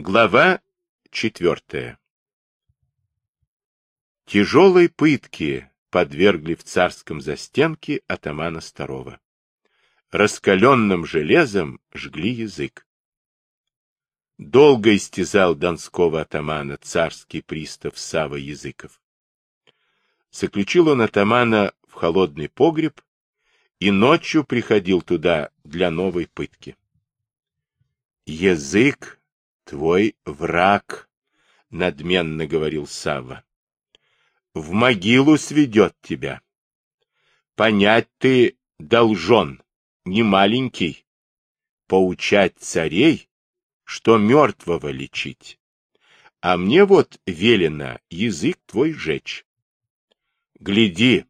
Глава четвертая Тяжелой пытки подвергли в царском застенке атамана Старого. Раскаленным железом жгли язык. Долго истязал донского атамана царский пристав Сава Языков. Заключил он атамана в холодный погреб и ночью приходил туда для новой пытки. Язык твой враг, — надменно говорил Савва. В могилу сведет тебя. Понять ты должен, не маленький. Поучать царей, что мертвого лечить. А мне вот велено язык твой жечь. Гляди,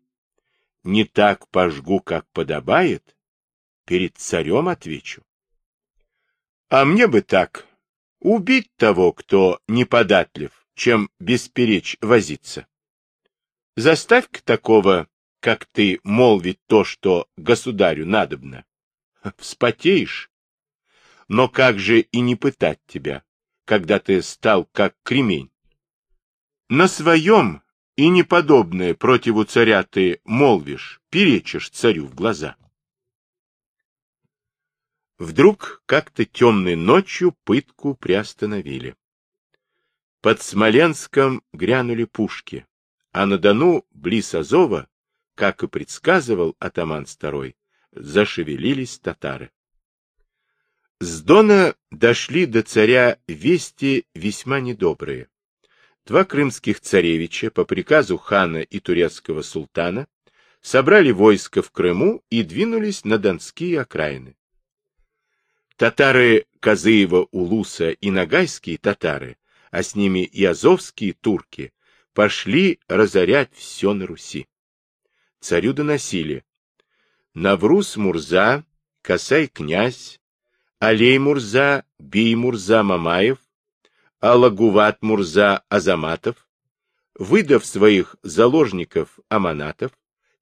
не так пожгу, как подобает, перед царем отвечу. А мне бы так, Убить того, кто неподатлив, чем бесперечь возиться. Заставь-ка такого, как ты, молвить то, что государю надобно. Вспотеешь. Но как же и не пытать тебя, когда ты стал как кремень? На своем и неподобное противу царя ты молвишь, перечишь царю в глаза. Вдруг как-то темной ночью пытку приостановили. Под Смоленском грянули пушки, а на Дону, близ Азова, как и предсказывал атаман Старой, зашевелились татары. С Дона дошли до царя вести весьма недобрые. Два крымских царевича по приказу хана и турецкого султана собрали войско в Крыму и двинулись на донские окраины. Татары Козыева-Улуса и нагайские татары, а с ними и азовские турки, пошли разорять все на Руси. Царю доносили. Навруз Мурза, Касай князь, Алей Мурза, Бей Мурза Мамаев, Алагуват Мурза Азаматов, выдав своих заложников аманатов,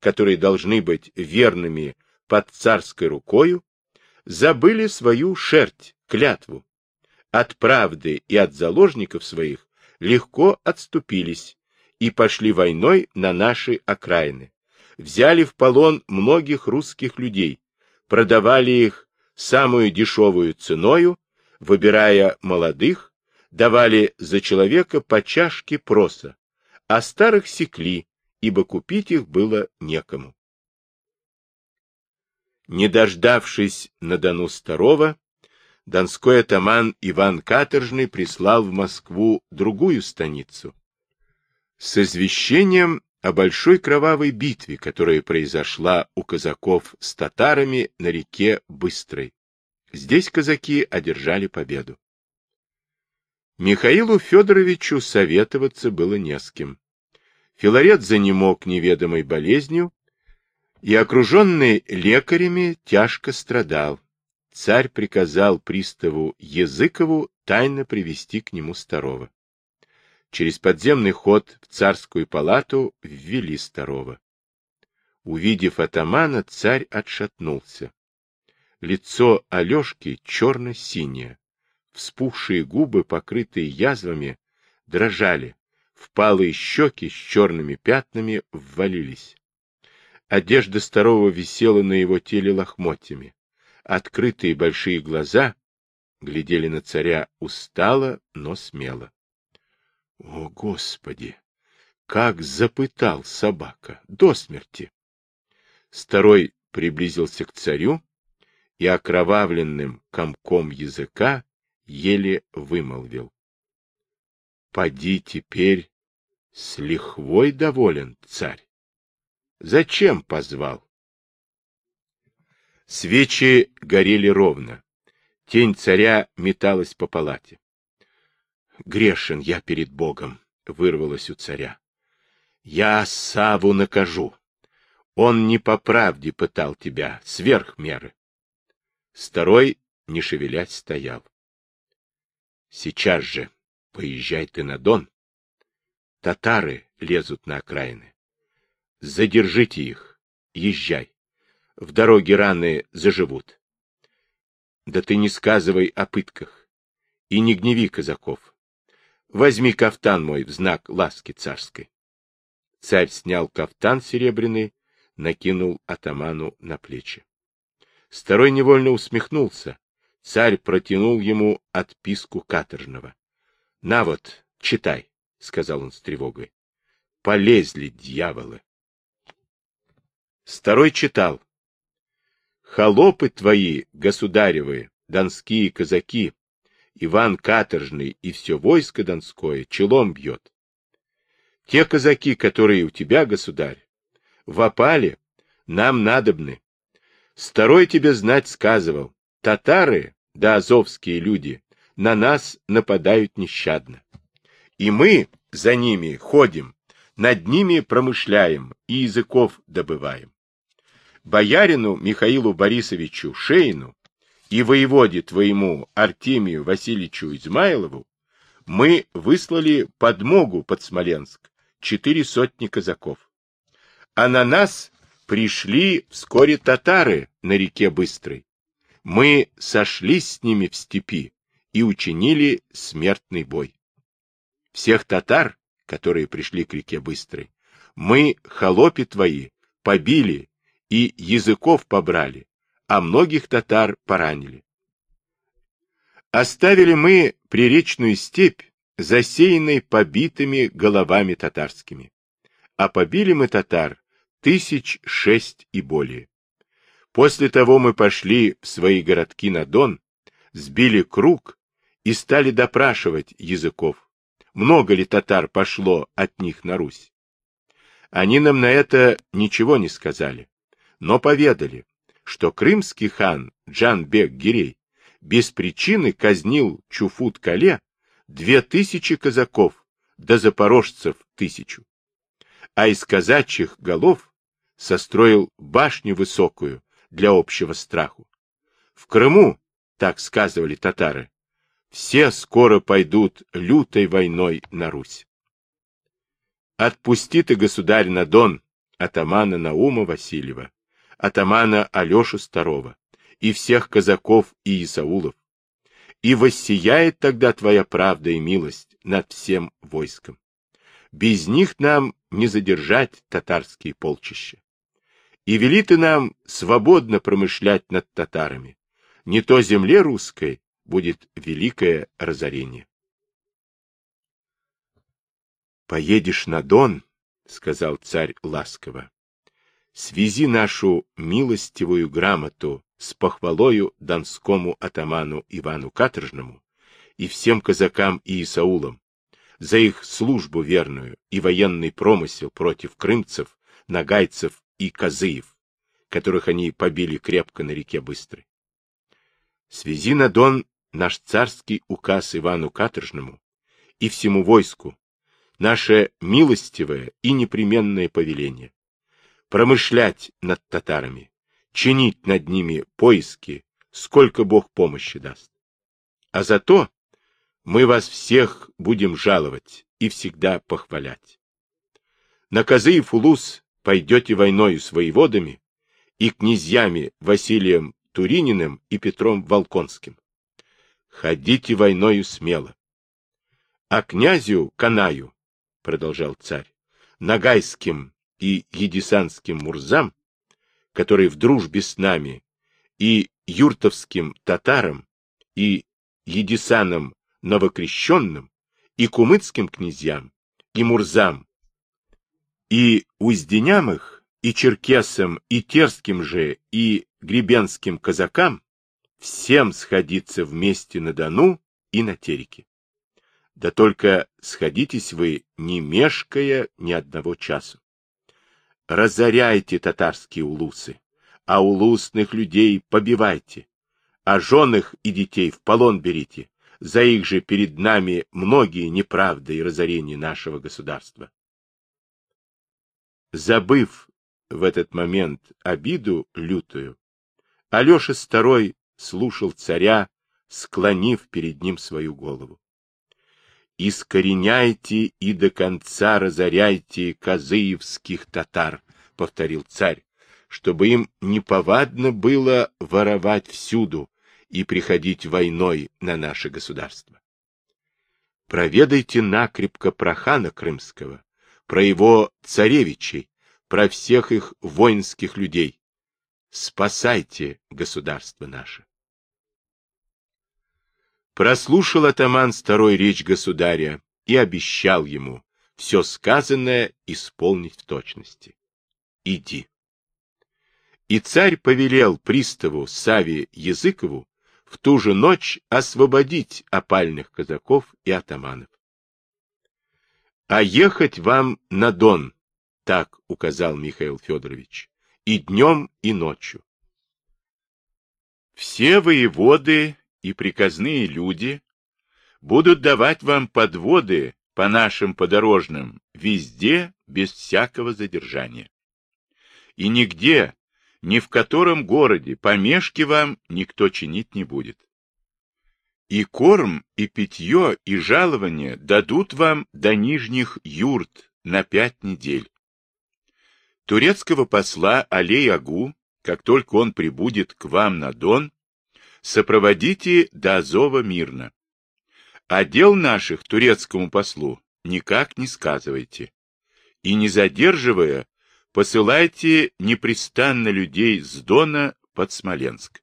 которые должны быть верными под царской рукою, забыли свою шерть, клятву. От правды и от заложников своих легко отступились и пошли войной на наши окраины. Взяли в полон многих русских людей, продавали их самую дешевую ценою, выбирая молодых, давали за человека по чашке проса, а старых секли, ибо купить их было некому. Не дождавшись на Дону Старого, донской атаман Иван Каторжный прислал в Москву другую станицу с извещением о большой кровавой битве, которая произошла у казаков с татарами на реке Быстрой. Здесь казаки одержали победу. Михаилу Федоровичу советоваться было не с кем. Филарет занемог неведомой болезнью, и, окруженный лекарями, тяжко страдал. Царь приказал приставу Языкову тайно привести к нему Старого. Через подземный ход в царскую палату ввели Старого. Увидев атамана, царь отшатнулся. Лицо Алешки черно-синее, вспухшие губы, покрытые язвами, дрожали, впалые щеки с черными пятнами ввалились. Одежда старого висела на его теле лохмотьями. Открытые большие глаза глядели на царя устало, но смело. О, Господи! Как запытал собака! До смерти! Старой приблизился к царю и окровавленным комком языка еле вымолвил. — Поди теперь с лихвой доволен, царь. Зачем позвал? Свечи горели ровно. Тень царя металась по палате. Грешен я перед Богом, вырвалось у царя. Я Саву накажу. Он не по правде пытал тебя, сверх меры. Старой, не шевелясь, стоял. Сейчас же поезжай ты на Дон. Татары лезут на окраины. Задержите их. Езжай. В дороге раны заживут. Да ты не сказывай о пытках. и не гневи казаков. Возьми кафтан мой в знак ласки царской. Царь снял кафтан серебряный, накинул атаману на плечи. Старой невольно усмехнулся. Царь протянул ему отписку каторжного. — На вот, читай, — сказал он с тревогой. — Полезли дьяволы. Старой читал. Холопы твои, государевы, донские казаки, Иван Каторжный и все войско донское челом бьет. Те казаки, которые у тебя, государь, в опале, нам надобны. Старой тебе знать сказывал, татары, да азовские люди, на нас нападают нещадно. И мы за ними ходим, над ними промышляем и языков добываем. Боярину Михаилу Борисовичу Шейну и воеводе твоему Артемию Васильевичу Измайлову мы выслали подмогу под Смоленск, четыре сотни казаков. А на нас пришли вскоре татары на реке Быстрой. Мы сошлись с ними в степи и учинили смертный бой. Всех татар, которые пришли к реке Быстрой, мы, холопи твои, побили и языков побрали, а многих татар поранили. Оставили мы приречную степь, засеянной побитыми головами татарскими. А побили мы татар тысяч шесть и более. После того мы пошли в свои городки на Дон, сбили круг и стали допрашивать языков, много ли татар пошло от них на Русь. Они нам на это ничего не сказали, но поведали, что крымский хан Джанбек Гирей без причины казнил Чуфут-Кале две тысячи казаков, да запорожцев тысячу. А из казачьих голов состроил башню высокую для общего страху. В Крыму, так сказывали татары, все скоро пойдут лютой войной на Русь. Отпусти ты, государь, на Дон атамана Наума Васильева, атамана Алешу Старова и всех казаков и Исаулов, и воссияет тогда твоя правда и милость над всем войском. Без них нам не задержать татарские полчища. И вели ты нам свободно промышлять над татарами. Не то земле русской будет великое разорение. «Поедешь на Дон», — сказал царь ласково, — «свези нашу милостивую грамоту с похвалою донскому атаману Ивану Каторжному и всем казакам и Исаулам за их службу верную и военный промысел против крымцев, нагайцев и Козыев, которых они побили крепко на реке Быстрой. Свези на Дон наш царский указ Ивану Каторжному и всему войску, наше милостивое и непременное повеление, промышлять над татарами, чинить над ними поиски, сколько Бог помощи даст. А зато мы вас всех будем жаловать и всегда похвалять. На Козы и Фулус пойдете войною с воеводами и князьями Василием Турининым и Петром Волконским. Ходите войною смело. А князю Канаю, продолжал царь, Нагайским и Едисанским Мурзам, который в дружбе с нами, и юртовским татарам, и Едисанам новокрещенным, и кумыцким князьям, и Мурзам, и узденям их, и черкесам, и терским же, и гребенским казакам всем сходиться вместе на Дону и на Тереке. Да только сходитесь вы, не мешкая ни одного часу. Разоряйте татарские улусы, а улусных людей побивайте, а женых и детей в полон берите, за их же перед нами многие неправды и разорения нашего государства. Забыв в этот момент обиду лютую, Алеша Старой слушал царя, склонив перед ним свою голову. «Искореняйте и до конца разоряйте козыевских татар», — повторил царь, «чтобы им неповадно было воровать всюду и приходить войной на наше государство. Проведайте накрепко про хана Крымского, про его царевичей, про всех их воинских людей. Спасайте государство наше. Прослушал атаман второй речь государя и обещал ему все сказанное исполнить в точности. Иди. И царь повелел приставу Саве Языкову в ту же ночь освободить опальных казаков и атаманов. А ехать вам на Дон, так указал Михаил Федорович, и днем, и ночью. Все воеводы и приказные люди будут давать вам подводы по нашим подорожным везде без всякого задержания. И нигде, ни в котором городе помешки вам никто чинить не будет. И корм, и питье, и жалование дадут вам до нижних юрт на пять недель. Турецкого посла Алей-Агу, как только он прибудет к вам на Дон, сопроводите до Азова мирно. А дел наших турецкому послу никак не сказывайте. И не задерживая, посылайте непрестанно людей с Дона под Смоленск.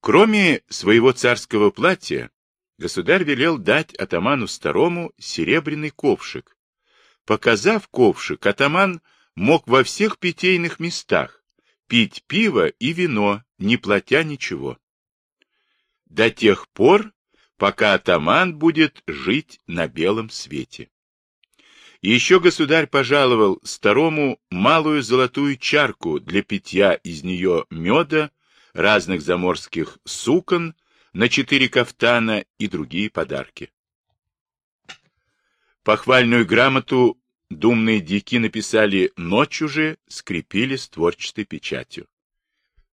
Кроме своего царского платья, государь велел дать атаману старому серебряный ковшик. Показав ковшик, атаман мог во всех питейных местах пить пиво и вино, не платя ничего. До тех пор, пока атаман будет жить на белом свете. еще государь пожаловал старому малую золотую чарку для питья из нее меда, разных заморских сукон на четыре кафтана и другие подарки. Похвальную грамоту Думные дики написали ночью же, скрепили створчатой печатью.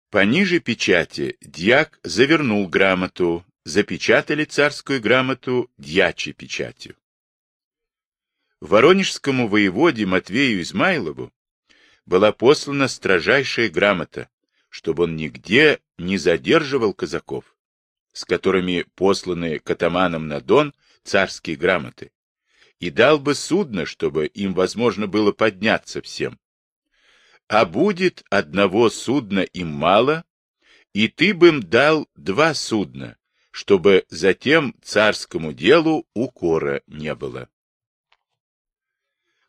Пониже печати дьяк завернул грамоту, запечатали царскую грамоту дьячей печатью. Воронежскому воеводе Матвею Измайлову была послана строжайшая грамота, чтобы он нигде не задерживал казаков, с которыми посланы катаманам на Дон царские грамоты, и дал бы судно, чтобы им возможно было подняться всем. А будет одного судна им мало, и ты бы им дал два судна, чтобы затем царскому делу укора не было.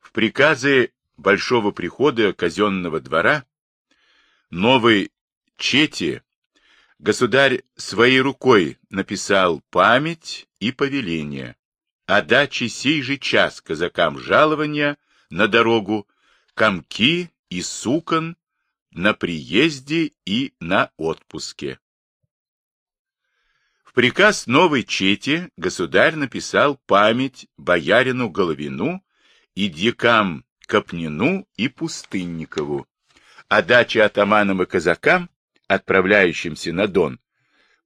В приказе Большого прихода казенного двора новой Чети государь своей рукой написал память и повеление, о даче сей же час казакам жалования на дорогу, комки и сукон на приезде и на отпуске. В приказ новой чете государь написал память боярину Головину и дьякам Копнину и Пустынникову, о даче атаманам и казакам, отправляющимся на Дон,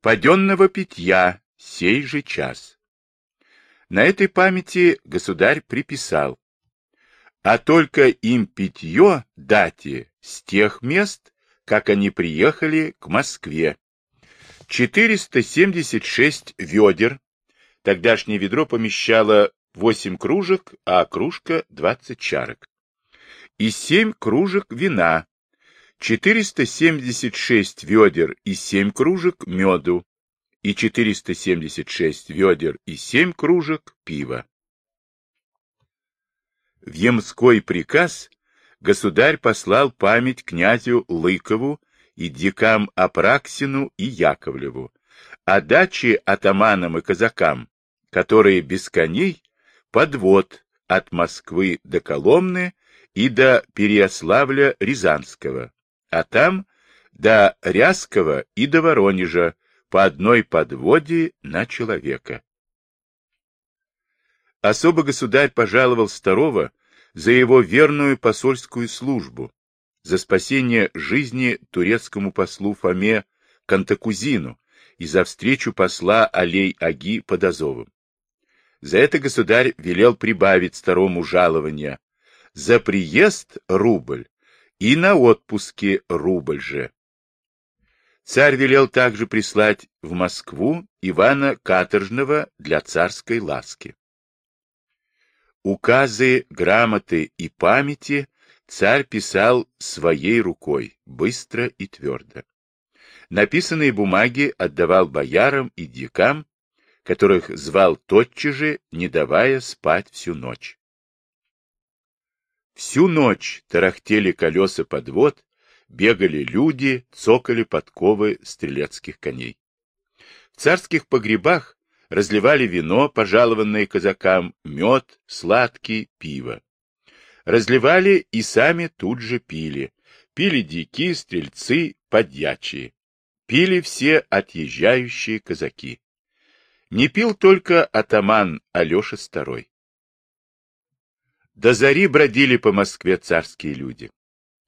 паденного питья сей же час. На этой памяти государь приписал, а только им питье дате с тех мест, как они приехали к Москве. 476 ведер, тогдашнее ведро помещало 8 кружек, а кружка 20 чарок, и 7 кружек вина, 476 ведер и 7 кружек меду, и 476 ведер и 7 кружек пива. В Емской приказ государь послал память князю Лыкову и дикам Апраксину и Яковлеву, а дачи атаманам и казакам, которые без коней, подвод от Москвы до Коломны и до Переяславля Рязанского, а там до Рязского и до Воронежа, по одной подводе на человека. Особо государь пожаловал Старого за его верную посольскую службу, за спасение жизни турецкому послу Фоме Кантакузину и за встречу посла Алей-Аги под Азовом. За это государь велел прибавить старому жалования, за приезд рубль и на отпуске рубль же. Царь велел также прислать в Москву Ивана Каторжного для царской ласки. Указы, грамоты и памяти царь писал своей рукой, быстро и твердо. Написанные бумаги отдавал боярам и дьякам, которых звал тотчас же, не давая спать всю ночь. Всю ночь тарахтели колеса подвод, бегали люди, цокали подковы стрелецких коней. В царских погребах разливали вино, пожалованное казакам, мед, сладкий, пиво. Разливали и сами тут же пили. Пили дики, стрельцы, подьячие. Пили все отъезжающие казаки. Не пил только атаман Алеша Старой. До зари бродили по Москве царские люди.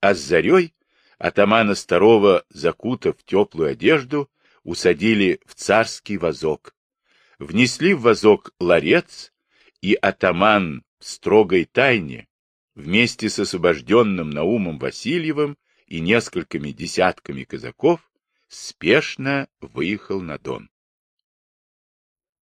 А с зарей атамана Старого, закутав теплую одежду, усадили в царский вазок. Внесли в вазок ларец, и атаман в строгой тайне вместе с освобожденным Наумом Васильевым и несколькими десятками казаков спешно выехал на Дон.